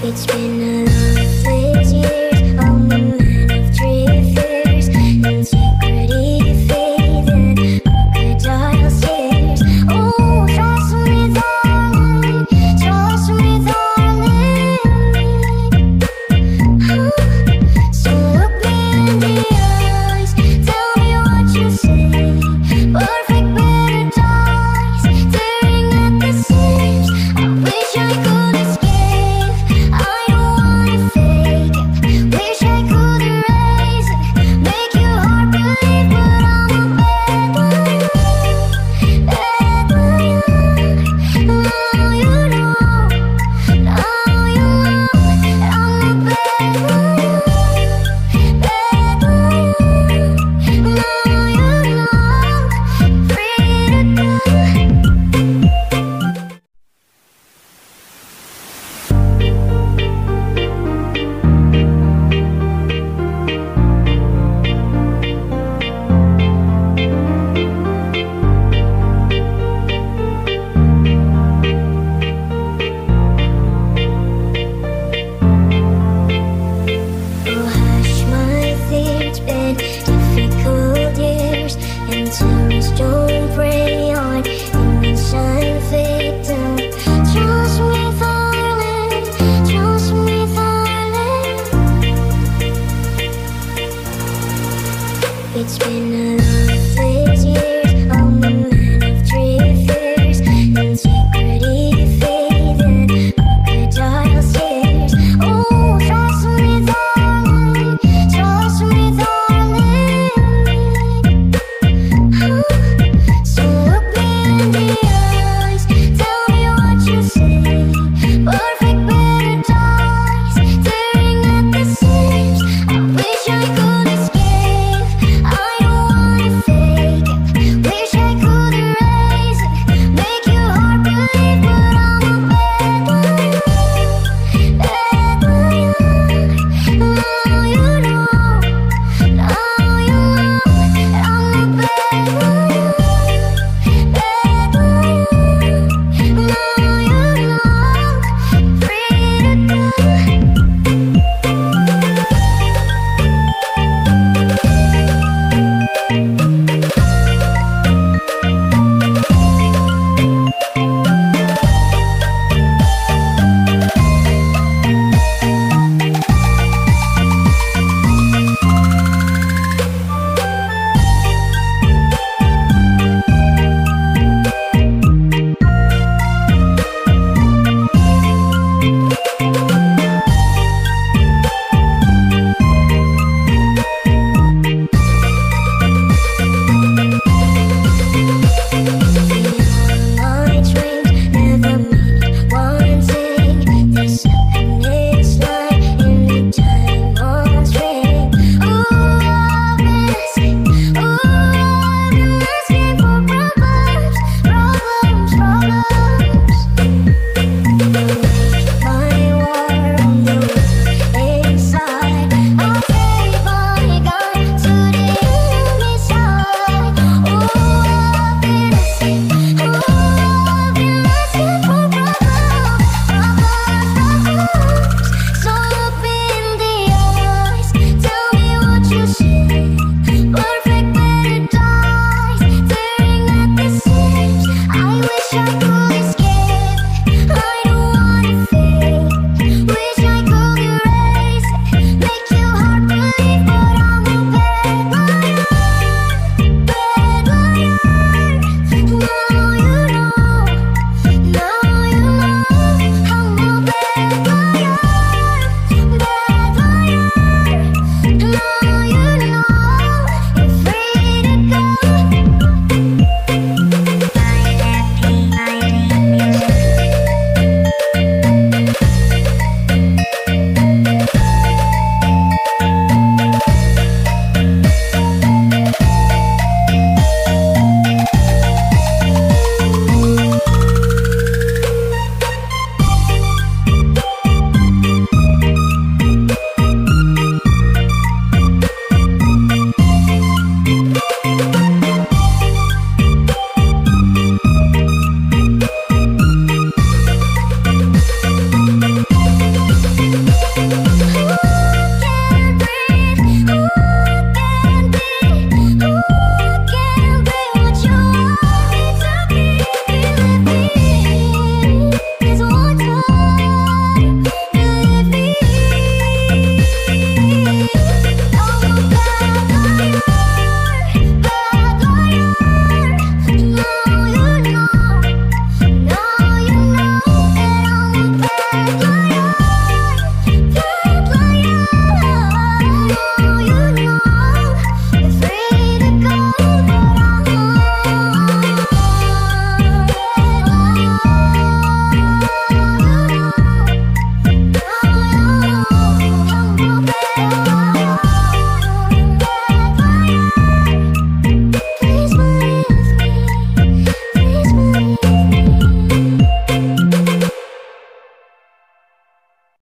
It's been a lonely ask